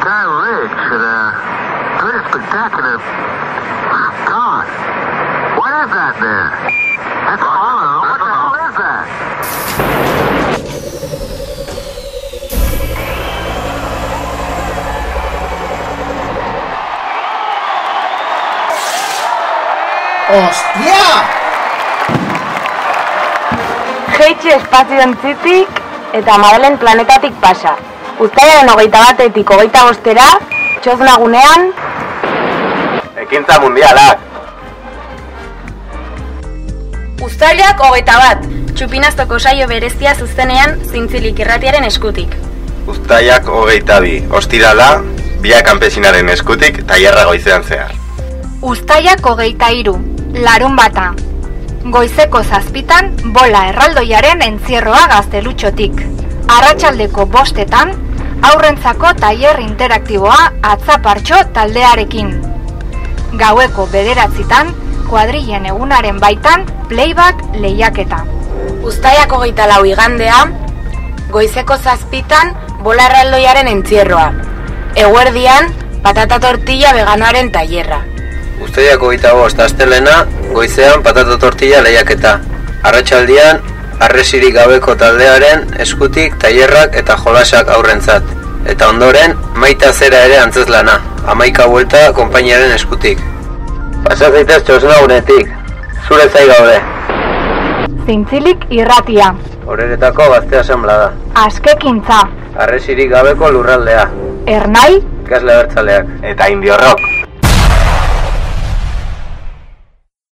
Sky Ridge and uh, pretty spectacular. God, what is that there? That's hollow. What the hell is that? ¡Hostia! Jeitxe espaziontzitik eta Madelen planetatik pasa. Uztailaren hogeita batetik hogeita bostera, txoznagunean, Ekintza mundialak. Uztailak hogeita bat, txupinaztoko saio berezia zuzenean zintzilik irratiaren eskutik. Uztaiak hogeita bi. Ostirala, bia kanpesinaren eskutik, tailerra goizean zehar. Uztaiak hogeita hiru, larun bata. Goizeko zazpitan, bola erraldoiaren entzierroa gaztelutxotik. Arratsaldeko bostetan, aurrentzako tailer interaktiboa atzapartxo taldearekin. Gaueko bederatzitan, kuadrillen egunaren baitan, playback lehiaketa. Uztailak hogeita lau igandea, goizeko zazpitan, bola erraldoiaren entzierroa. Eguerdian, patata tortilla veganoaren tailerra. Uztaiak hogeita bost astelena, goizean patata tortilla lehiaketa. Arratsaldian arresirik gabeko taldearen eskutik tailerrak eta jolasak aurrentzat. Eta ondoren, maita zera ere antzezlana, amaika buelta konpainiaren eskutik. Pasa zaitez txosnagunetik, zure zai gaude. Zintzilik irratia, Horeretako gazte asamblada. askekintza, Arresirik gabeko lurraldea. ernai, Ikasle abertzaleak. Eta indio rock.